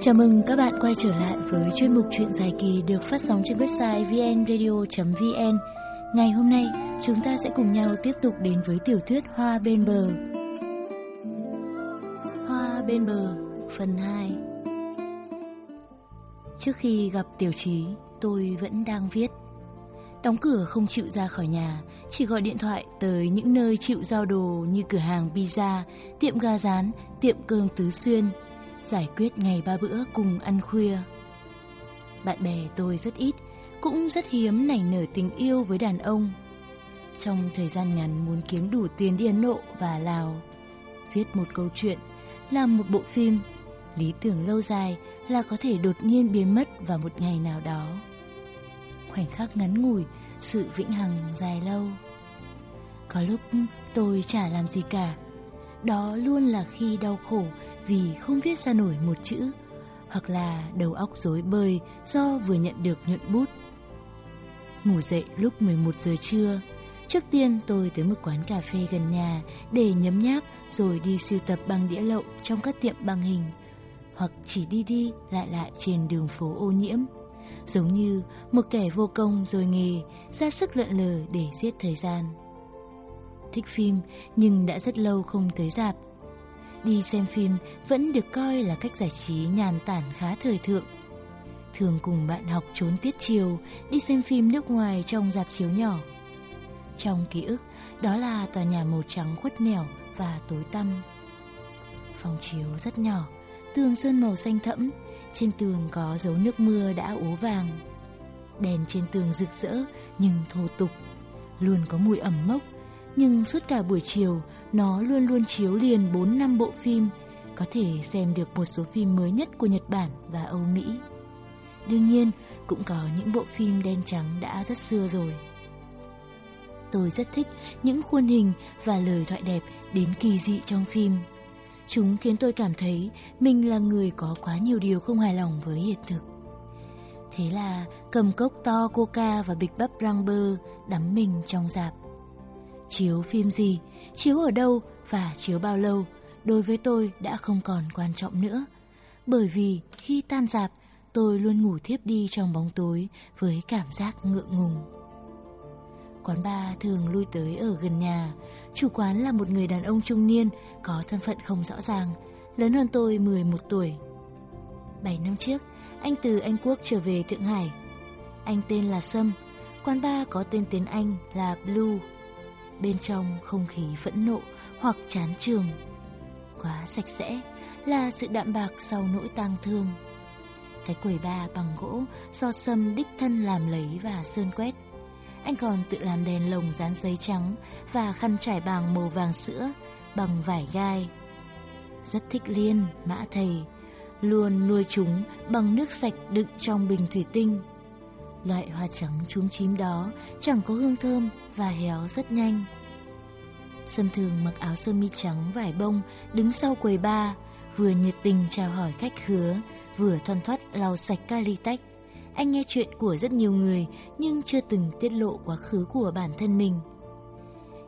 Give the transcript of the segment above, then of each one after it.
Chào mừng các bạn quay trở lại với chuyên mục truyện dài kỳ được phát sóng trên website vnradio.vn. Ngày hôm nay, chúng ta sẽ cùng nhau tiếp tục đến với tiểu thuyết Hoa bên bờ. Hoa bên bờ, phần 2 Trước khi gặp Tiểu Trí, tôi vẫn đang viết. Đóng cửa không chịu ra khỏi nhà, chỉ gọi điện thoại tới những nơi chịu giao đồ như cửa hàng pizza, tiệm gà rán, tiệm cơm tứ xuyên, giải quyết ngày ba bữa cùng ăn khuya. Bạn bè tôi rất ít, cũng rất hiếm nảy nở tình yêu với đàn ông. Trong thời gian ngắn muốn kiếm đủ tiền đi Ấn Độ và Lào, viết một câu chuyện, làm một bộ phim, lý tưởng lâu dài là có thể đột nhiên biến mất vào một ngày nào đó. Khoảnh khắc ngắn ngủi, sự vĩnh hằng dài lâu. Có lúc tôi chả làm gì cả, đó luôn là khi đau khổ vì không viết ra nổi một chữ, hoặc là đầu óc rối bời do vừa nhận được nhuận bút. Ngủ dậy lúc 11 giờ trưa, trước tiên tôi tới một quán cà phê gần nhà để nhấm nháp rồi đi sưu tập băng đĩa lậu trong các tiệm băng hình, hoặc chỉ đi đi lại lại trên đường phố ô nhiễm. Giống như một kẻ vô công rồi nghề, ra sức lượn lờ để giết thời gian thích phim nhưng đã rất lâu không tới dạp. Đi xem phim vẫn được coi là cách giải trí nhàn tản khá thời thượng. Thường cùng bạn học trốn tiết chiều đi xem phim nước ngoài trong dạp chiếu nhỏ. Trong ký ức, đó là tòa nhà màu trắng khuất nẻo và tối tăm. Phòng chiếu rất nhỏ, tường sơn màu xanh thẫm, trên tường có dấu nước mưa đã ố vàng. Đèn trên tường rực rỡ nhưng thô tục, luôn có mùi ẩm mốc nhưng suốt cả buổi chiều nó luôn luôn chiếu liền 4 năm bộ phim, có thể xem được một số phim mới nhất của Nhật Bản và Âu Mỹ. Đương nhiên, cũng có những bộ phim đen trắng đã rất xưa rồi. Tôi rất thích những khuôn hình và lời thoại đẹp đến kỳ dị trong phim. Chúng khiến tôi cảm thấy mình là người có quá nhiều điều không hài lòng với hiện thực. Thế là cầm cốc to coca và bịch bắp rang bơ đắm mình trong dạp. Chiếu phim gì, chiếu ở đâu và chiếu bao lâu, đối với tôi đã không còn quan trọng nữa. Bởi vì khi tan dạp, tôi luôn ngủ thiếp đi trong bóng tối với cảm giác ngượng ngùng. Quán bar thường lui tới ở gần nhà. Chủ quán là một người đàn ông trung niên, có thân phận không rõ ràng, lớn hơn tôi 11 tuổi. 7 năm trước, anh từ Anh Quốc trở về Thượng Hải. Anh tên là Sâm, quán bar có tên tiếng Anh là Blue bên trong không khí phẫn nộ hoặc chán trường. Quá sạch sẽ là sự đạm bạc sau nỗi tang thương. Cái quầy ba bằng gỗ do sâm đích thân làm lấy và sơn quét. Anh còn tự làm đèn lồng dán giấy trắng và khăn trải bằng màu vàng sữa bằng vải gai. Rất thích liên, mã thầy, luôn nuôi chúng bằng nước sạch đựng trong bình thủy tinh. Loại hoa trắng trúng chím đó chẳng có hương thơm và héo rất nhanh. Sâm thường mặc áo sơ mi trắng vải bông, đứng sau quầy ba, vừa nhiệt tình chào hỏi khách khứa, vừa thoăn thoắt lau sạch kali tách. Anh nghe chuyện của rất nhiều người nhưng chưa từng tiết lộ quá khứ của bản thân mình.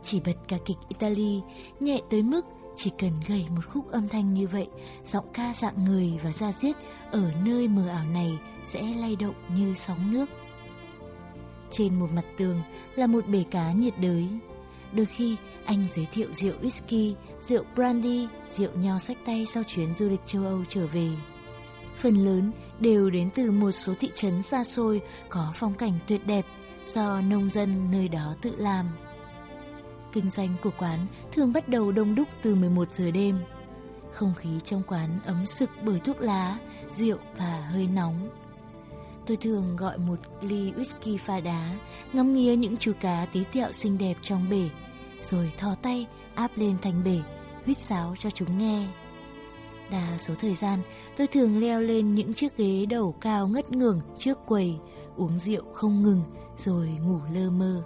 Chỉ bật ca kịch Italy, nhẹ tới mức chỉ cần gầy một khúc âm thanh như vậy, giọng ca dạng người và da diết ở nơi mờ ảo này sẽ lay động như sóng nước. Trên một mặt tường là một bể cá nhiệt đới. Đôi khi anh giới thiệu rượu whisky, rượu brandy, rượu nho sách tay sau chuyến du lịch châu Âu trở về. Phần lớn đều đến từ một số thị trấn xa xôi có phong cảnh tuyệt đẹp do nông dân nơi đó tự làm. Kinh doanh của quán thường bắt đầu đông đúc từ 11 giờ đêm. Không khí trong quán ấm sực bởi thuốc lá, rượu và hơi nóng. Tôi thường gọi một ly whisky pha đá, ngắm nghía những chú cá tí tẹo xinh đẹp trong bể, rồi thò tay áp lên thành bể, huýt sáo cho chúng nghe. Đa số thời gian, tôi thường leo lên những chiếc ghế đầu cao ngất ngường trước quầy, uống rượu không ngừng, rồi ngủ lơ mơ.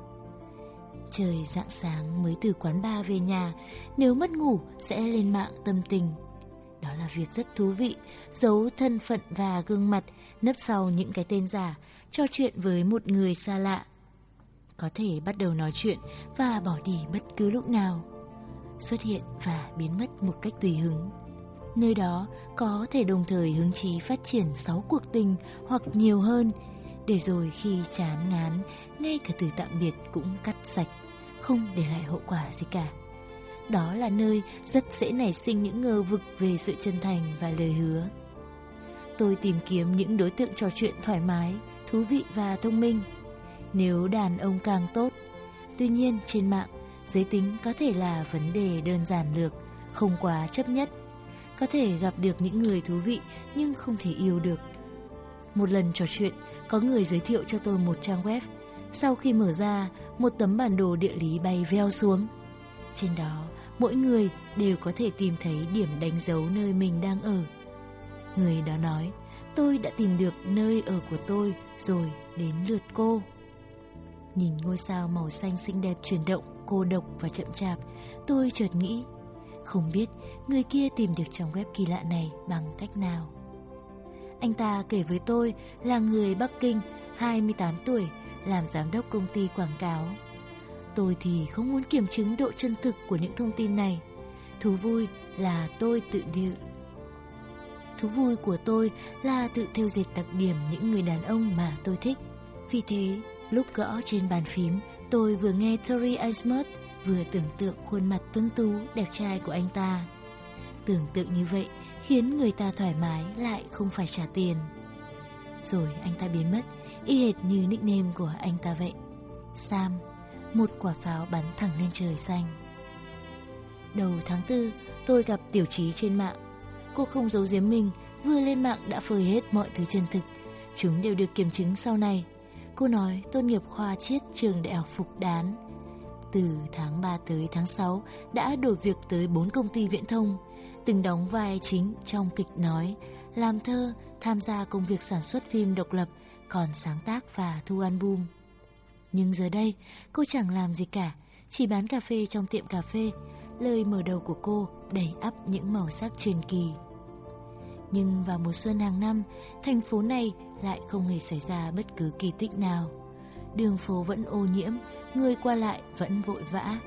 Trời rạng sáng mới từ quán bar về nhà, nếu mất ngủ sẽ lên mạng tâm tình. Đó là việc rất thú vị, giấu thân phận và gương mặt nấp sau những cái tên giả, trò chuyện với một người xa lạ. Có thể bắt đầu nói chuyện và bỏ đi bất cứ lúc nào. xuất hiện và biến mất một cách tùy hứng. Nơi đó có thể đồng thời hứng chí phát triển 6 cuộc tình hoặc nhiều hơn, để rồi khi chán ngán, ngay cả từ tạm biệt cũng cắt sạch, không để lại hậu quả gì cả. Đó là nơi rất dễ nảy sinh những ngờ vực về sự chân thành và lời hứa. Tôi tìm kiếm những đối tượng trò chuyện thoải mái, thú vị và thông minh. Nếu đàn ông càng tốt. Tuy nhiên trên mạng, giới tính có thể là vấn đề đơn giản lược, không quá chấp nhất. Có thể gặp được những người thú vị nhưng không thể yêu được. Một lần trò chuyện, có người giới thiệu cho tôi một trang web. Sau khi mở ra, một tấm bản đồ địa lý bay veo xuống. Trên đó, mỗi người đều có thể tìm thấy điểm đánh dấu nơi mình đang ở. Người đó nói, tôi đã tìm được nơi ở của tôi rồi đến lượt cô. Nhìn ngôi sao màu xanh xinh đẹp chuyển động, cô độc và chậm chạp, tôi chợt nghĩ, không biết người kia tìm được trang web kỳ lạ này bằng cách nào. Anh ta kể với tôi là người Bắc Kinh, 28 tuổi, làm giám đốc công ty quảng cáo. Tôi thì không muốn kiểm chứng độ chân thực của những thông tin này. Thú vui là tôi tự điệu. Thú vui của tôi là tự theo dệt đặc điểm những người đàn ông mà tôi thích. Vì thế, lúc gõ trên bàn phím, tôi vừa nghe Tori Amos vừa tưởng tượng khuôn mặt tuấn tú đẹp trai của anh ta. Tưởng tượng như vậy khiến người ta thoải mái lại không phải trả tiền. Rồi anh ta biến mất, y hệt như nickname của anh ta vậy. Sam, một quả pháo bắn thẳng lên trời xanh. Đầu tháng 4, tôi gặp Tiểu Trí trên mạng. Cô không giấu giếm mình, vừa lên mạng đã phơi hết mọi thứ chân thực. Chúng đều được kiểm chứng sau này. Cô nói tốt nghiệp khoa triết trường đại học Phục Đán. Từ tháng 3 tới tháng 6 đã đổi việc tới 4 công ty viễn thông, từng đóng vai chính trong kịch nói, làm thơ, tham gia công việc sản xuất phim độc lập, còn sáng tác và thu album. Nhưng giờ đây, cô chẳng làm gì cả, chỉ bán cà phê trong tiệm cà phê. Lời mở đầu của cô đầy ắp những màu sắc truyền kỳ. Nhưng vào mùa xuân hàng năm, thành phố này lại không hề xảy ra bất cứ kỳ tích nào. Đường phố vẫn ô nhiễm, người qua lại vẫn vội vã.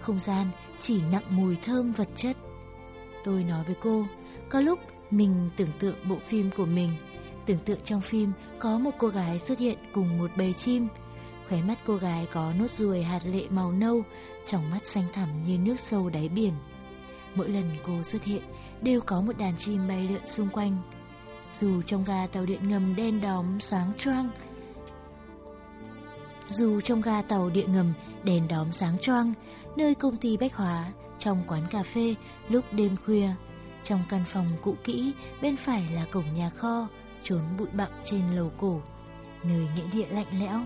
Không gian chỉ nặng mùi thơm vật chất. Tôi nói với cô, có lúc mình tưởng tượng bộ phim của mình. Tưởng tượng trong phim có một cô gái xuất hiện cùng một bầy chim. Khóe mắt cô gái có nốt ruồi hạt lệ màu nâu, trong mắt xanh thẳm như nước sâu đáy biển. Mỗi lần cô xuất hiện đều có một đàn chim bay lượn xung quanh. Dù trong ga tàu điện ngầm đen đóm sáng choang, dù trong ga tàu điện ngầm đèn đóm sáng choang, nơi công ty bách hóa, trong quán cà phê lúc đêm khuya, trong căn phòng cũ kỹ bên phải là cổng nhà kho, trốn bụi bặm trên lầu cổ, nơi nghĩa địa lạnh lẽo,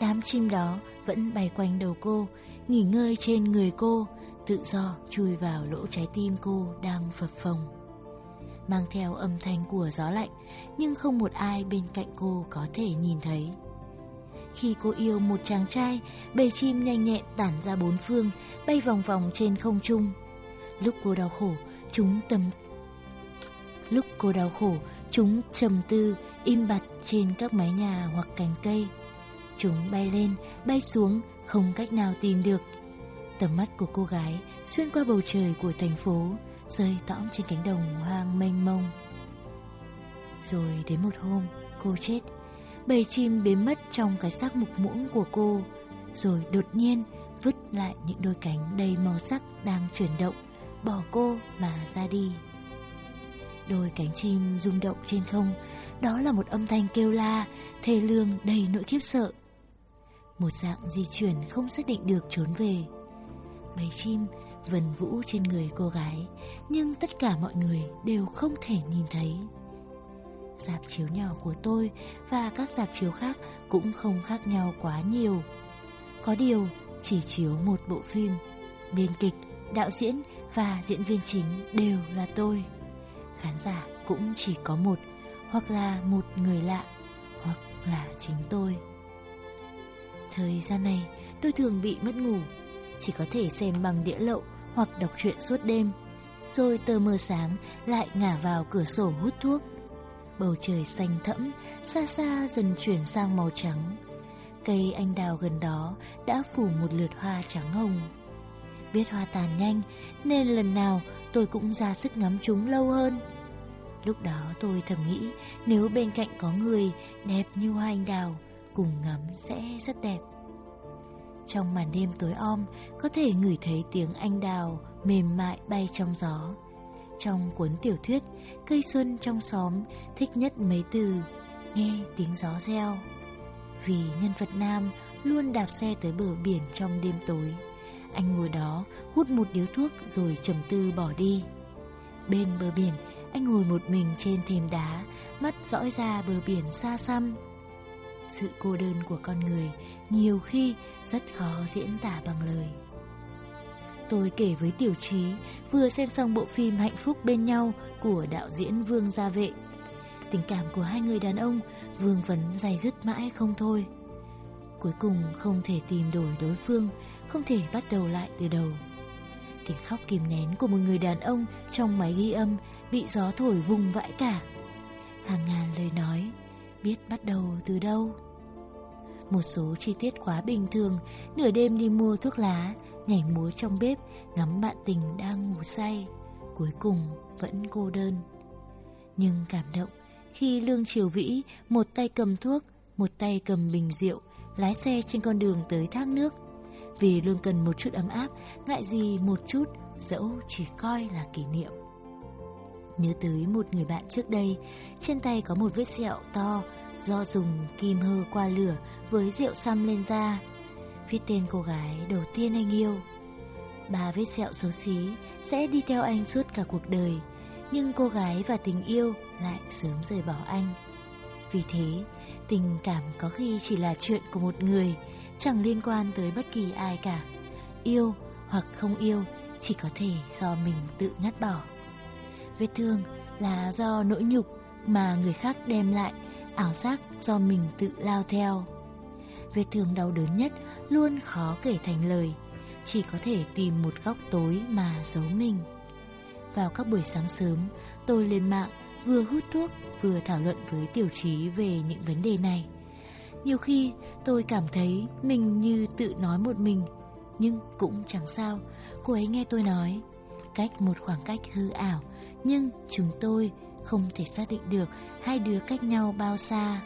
đám chim đó vẫn bay quanh đầu cô, nghỉ ngơi trên người cô, tự do chui vào lỗ trái tim cô đang phập phồng. Mang theo âm thanh của gió lạnh, nhưng không một ai bên cạnh cô có thể nhìn thấy. Khi cô yêu một chàng trai, bầy chim nhanh nhẹn tản ra bốn phương, bay vòng vòng trên không trung. Lúc cô đau khổ, chúng tầm Lúc cô đau khổ, chúng trầm tư, im bặt trên các mái nhà hoặc cành cây. Chúng bay lên, bay xuống, không cách nào tìm được. Tầm mắt của cô gái xuyên qua bầu trời của thành phố, rơi tõm trên cánh đồng hoang mênh mông. Rồi đến một hôm, cô chết. Bầy chim biến mất trong cái xác mục muỗng của cô, rồi đột nhiên vứt lại những đôi cánh đầy màu sắc đang chuyển động, bỏ cô mà ra đi. Đôi cánh chim rung động trên không, đó là một âm thanh kêu la, thê lương đầy nỗi khiếp sợ. Một dạng di chuyển không xác định được trốn về. Bầy chim vần vũ trên người cô gái, nhưng tất cả mọi người đều không thể nhìn thấy. Dạp chiếu nhỏ của tôi và các dạp chiếu khác cũng không khác nhau quá nhiều. Có điều, chỉ chiếu một bộ phim, biên kịch, đạo diễn và diễn viên chính đều là tôi. Khán giả cũng chỉ có một, hoặc là một người lạ, hoặc là chính tôi. Thời gian này, tôi thường bị mất ngủ, chỉ có thể xem bằng đĩa lậu hoặc đọc truyện suốt đêm. Rồi tờ mờ sáng lại ngả vào cửa sổ hút thuốc. Bầu trời xanh thẫm, xa xa dần chuyển sang màu trắng. Cây anh đào gần đó đã phủ một lượt hoa trắng hồng. biết hoa tàn nhanh nên lần nào tôi cũng ra sức ngắm chúng lâu hơn. Lúc đó tôi thầm nghĩ nếu bên cạnh có người đẹp như hoa anh đào, cùng ngắm sẽ rất đẹp. Trong màn đêm tối om, có thể ngửi thấy tiếng anh đào mềm mại bay trong gió. Trong cuốn tiểu thuyết, cây xuân trong xóm thích nhất mấy từ, nghe tiếng gió reo. Vì nhân vật nam luôn đạp xe tới bờ biển trong đêm tối. Anh ngồi đó hút một điếu thuốc rồi trầm tư bỏ đi. Bên bờ biển, anh ngồi một mình trên thềm đá, mắt dõi ra bờ biển xa xăm. Sự cô đơn của con người nhiều khi rất khó diễn tả bằng lời. Tôi kể với Tiểu Trí vừa xem xong bộ phim Hạnh phúc bên nhau của đạo diễn Vương Gia Vệ. Tình cảm của hai người đàn ông vương vấn dày dứt mãi không thôi. Cuối cùng không thể tìm đổi đối phương, không thể bắt đầu lại từ đầu. Tiếng khóc kìm nén của một người đàn ông trong máy ghi âm bị gió thổi vùng vãi cả. Hàng ngàn lời nói, biết bắt đầu từ đâu. Một số chi tiết quá bình thường, nửa đêm đi mua thuốc lá, nhảy múa trong bếp, ngắm bạn tình đang ngủ say, cuối cùng vẫn cô đơn. Nhưng cảm động khi Lương Triều Vĩ một tay cầm thuốc, một tay cầm bình rượu, lái xe trên con đường tới thác nước. Vì Lương cần một chút ấm áp, ngại gì một chút, dẫu chỉ coi là kỷ niệm. Nhớ tới một người bạn trước đây, trên tay có một vết sẹo to do dùng kim hơ qua lửa với rượu xăm lên da. Viết tên cô gái đầu tiên anh yêu. Ba vết sẹo xấu xí sẽ đi theo anh suốt cả cuộc đời, nhưng cô gái và tình yêu lại sớm rời bỏ anh. Vì thế, tình cảm có khi chỉ là chuyện của một người, chẳng liên quan tới bất kỳ ai cả. Yêu hoặc không yêu chỉ có thể do mình tự ngắt bỏ. Vết thương là do nỗi nhục mà người khác đem lại, ảo giác do mình tự lao theo. Vết thương đau đớn nhất luôn khó kể thành lời, chỉ có thể tìm một góc tối mà giấu mình. Vào các buổi sáng sớm, tôi lên mạng vừa hút thuốc vừa thảo luận với tiểu trí về những vấn đề này. Nhiều khi tôi cảm thấy mình như tự nói một mình, nhưng cũng chẳng sao, cô ấy nghe tôi nói. Cách một khoảng cách hư ảo, nhưng chúng tôi không thể xác định được hai đứa cách nhau bao xa.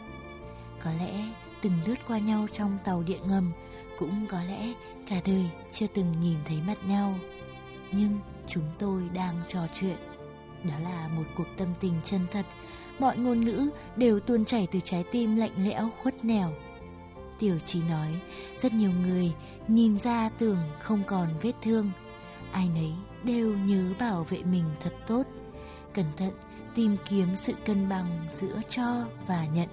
Có lẽ từng lướt qua nhau trong tàu điện ngầm, cũng có lẽ cả đời chưa từng nhìn thấy mặt nhau. Nhưng chúng tôi đang trò chuyện. Đó là một cuộc tâm tình chân thật, mọi ngôn ngữ đều tuôn chảy từ trái tim lạnh lẽo khuất nẻo. Tiểu Chí nói, rất nhiều người nhìn ra tưởng không còn vết thương. Ai nấy đều nhớ bảo vệ mình thật tốt. Cẩn thận tìm kiếm sự cân bằng giữa cho và nhận.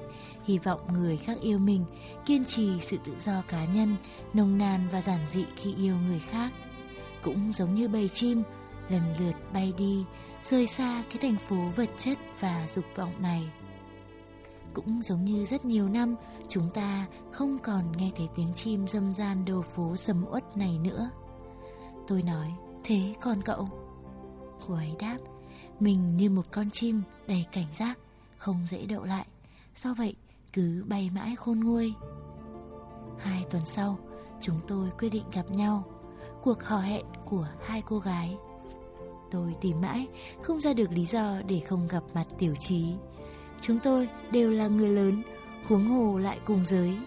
Hy vọng người khác yêu mình, kiên trì sự tự do cá nhân, nồng nàn và giản dị khi yêu người khác. Cũng giống như bầy chim, lần lượt bay đi, rời xa cái thành phố vật chất và dục vọng này. Cũng giống như rất nhiều năm, chúng ta không còn nghe thấy tiếng chim dâm gian đầu phố sầm uất này nữa. Tôi nói, thế còn cậu? Cô ấy đáp, mình như một con chim đầy cảnh giác, không dễ đậu lại. Do vậy, cứ bay mãi khôn nguôi. Hai tuần sau, chúng tôi quyết định gặp nhau. Cuộc hò hẹn của hai cô gái Tôi tìm mãi, không ra được lý do để không gặp mặt tiểu trí. Chúng tôi đều là người lớn, huống hồ lại cùng giới.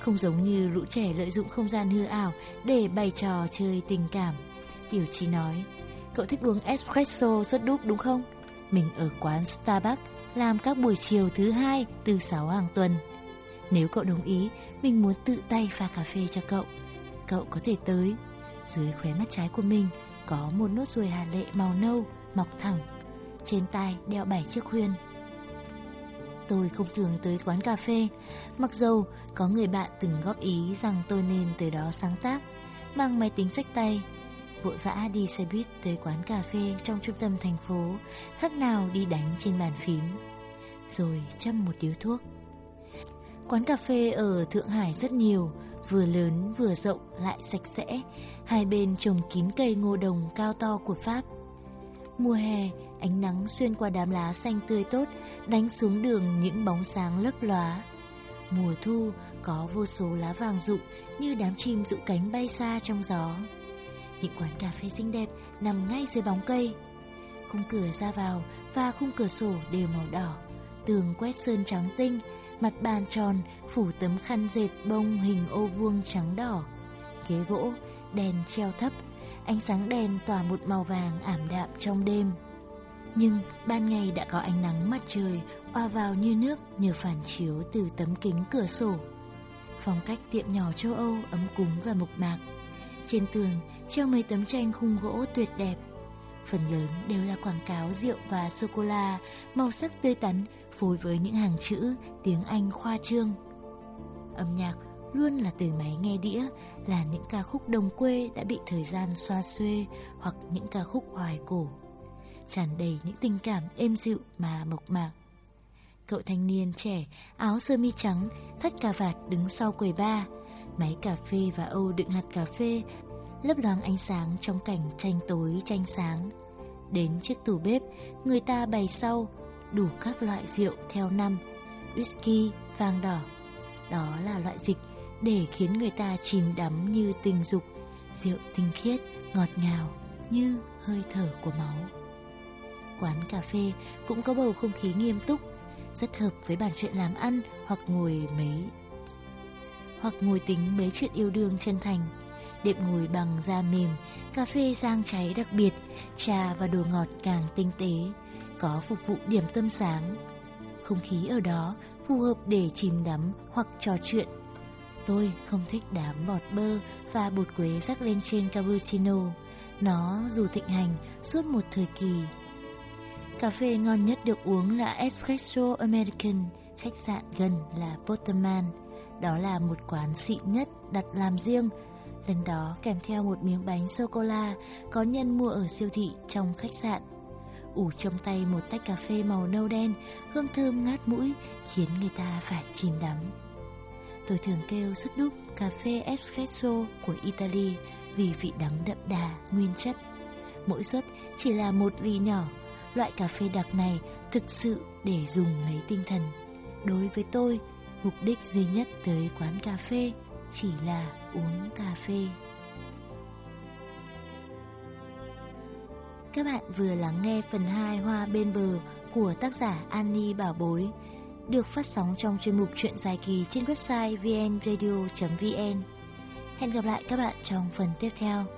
Không giống như lũ trẻ lợi dụng không gian hư ảo để bày trò chơi tình cảm. Tiểu trí nói, cậu thích uống espresso suất đúc đúng không? Mình ở quán Starbucks làm các buổi chiều thứ hai từ 6 hàng tuần. Nếu cậu đồng ý, mình muốn tự tay pha cà phê cho cậu. Cậu có thể tới. Dưới khóe mắt trái của mình có một nốt ruồi hà lệ màu nâu mọc thẳng, trên tai đeo bảy chiếc khuyên. Tôi không thường tới quán cà phê, mặc dầu có người bạn từng góp ý rằng tôi nên tới đó sáng tác, mang máy tính sách tay, vội vã đi xe buýt tới quán cà phê trong trung tâm thành phố, khác nào đi đánh trên bàn phím, rồi châm một điếu thuốc. Quán cà phê ở Thượng Hải rất nhiều, vừa lớn vừa rộng lại sạch sẽ, hai bên trồng kín cây ngô đồng cao to của Pháp. Mùa hè, ánh nắng xuyên qua đám lá xanh tươi tốt, đánh xuống đường những bóng sáng lấp lóa. Mùa thu có vô số lá vàng rụng như đám chim rụng cánh bay xa trong gió. những quán cà phê xinh đẹp nằm ngay dưới bóng cây. Khung cửa ra vào và khung cửa sổ đều màu đỏ, tường quét sơn trắng tinh, mặt bàn tròn phủ tấm khăn dệt bông hình ô vuông trắng đỏ. Ghế gỗ, đèn treo thấp, ánh sáng đèn tỏa một màu vàng ảm đạm trong đêm. Nhưng ban ngày đã có ánh nắng mặt trời oa vào như nước nhờ phản chiếu từ tấm kính cửa sổ. Phong cách tiệm nhỏ châu Âu ấm cúng và mộc mạc. Trên tường treo mấy tấm tranh khung gỗ tuyệt đẹp. Phần lớn đều là quảng cáo rượu và sô-cô-la, màu sắc tươi tắn phối với những hàng chữ tiếng Anh khoa trương. Âm nhạc luôn là từ máy nghe đĩa, là những ca khúc đồng quê đã bị thời gian xoa xuê hoặc những ca khúc hoài cổ. Tràn đầy những tình cảm êm dịu mà mộc mạc. Cậu thanh niên trẻ, áo sơ mi trắng, thắt cà vạt đứng sau quầy bar, Máy cà phê và âu đựng hạt cà phê lấp loáng ánh sáng trong cảnh tranh tối tranh sáng. Đến chiếc tủ bếp, người ta bày sau đủ các loại rượu theo năm, whisky, vang đỏ. Đó là loại dịch để khiến người ta chìm đắm như tình dục, rượu tinh khiết, ngọt ngào như hơi thở của máu. Quán cà phê cũng có bầu không khí nghiêm túc, rất hợp với bàn chuyện làm ăn hoặc ngồi mấy hoặc ngồi tính mấy chuyện yêu đương chân thành. Đệm ngồi bằng da mềm, cà phê rang cháy đặc biệt, trà và đồ ngọt càng tinh tế, có phục vụ điểm tâm sáng. Không khí ở đó phù hợp để chìm đắm hoặc trò chuyện. Tôi không thích đám bọt bơ và bột quế rắc lên trên cappuccino. Nó dù thịnh hành suốt một thời kỳ Cà phê ngon nhất được uống là Espresso American, khách sạn gần là Potterman. Đó là một quán xịn nhất đặt làm riêng. Lần đó kèm theo một miếng bánh sô-cô-la có nhân mua ở siêu thị trong khách sạn ủ trong tay một tách cà phê màu nâu đen, hương thơm ngát mũi khiến người ta phải chìm đắm. Tôi thường kêu suất đúc cà phê espresso của Italy vì vị đắng đậm đà, nguyên chất. Mỗi suất chỉ là một ly nhỏ Loại cà phê đặc này thực sự để dùng lấy tinh thần. Đối với tôi, mục đích duy nhất tới quán cà phê chỉ là uống cà phê. Các bạn vừa lắng nghe phần 2 Hoa bên bờ của tác giả Annie Bảo Bối, được phát sóng trong chuyên mục Chuyện dài kỳ trên website vnradio.vn. Hẹn gặp lại các bạn trong phần tiếp theo.